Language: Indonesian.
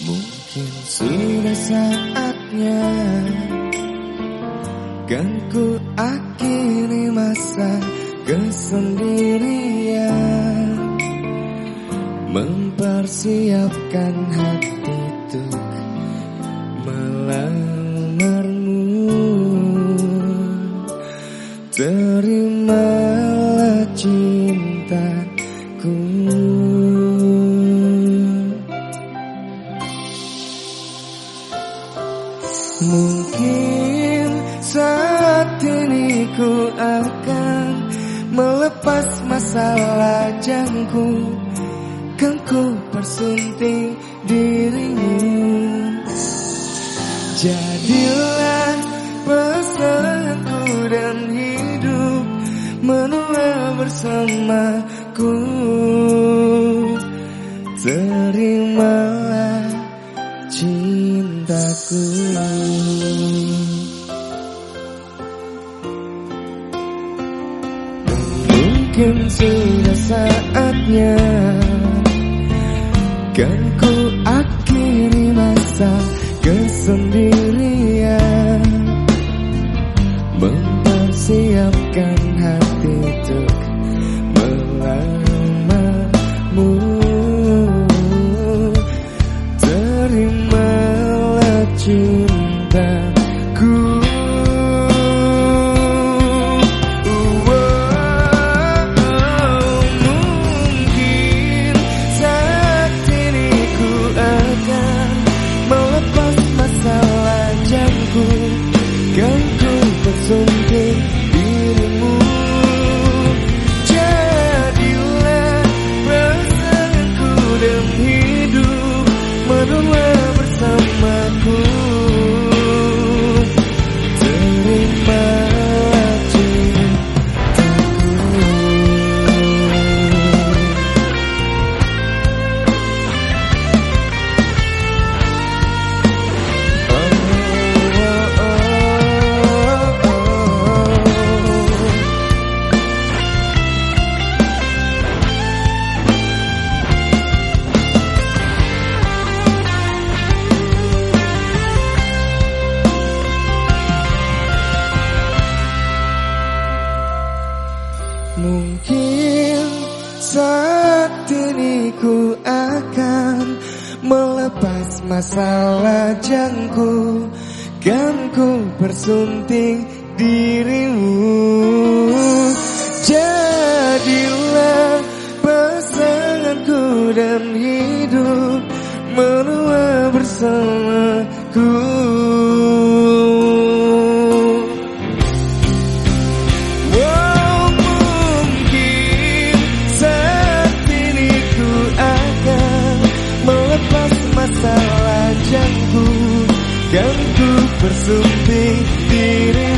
Mungkin sudah saatnya Kan ku akhiri masa kesendirian. Mempersiapkan hati Mungkin saat ini ku akan melepas masalah jangku. Kan ku persunting dirimu. Jadilah pasanganku dan hidup menua bersamaku. Terimalah cintaku Mungkin sudah saatnya Kan ku akhiri masa kesendirian. Mempersiapkan hati untuk cintaku masalah jangku Kan ku bersunting dirimu. Jadilah pasanganku dan hidup menua bersamaku ku bersunting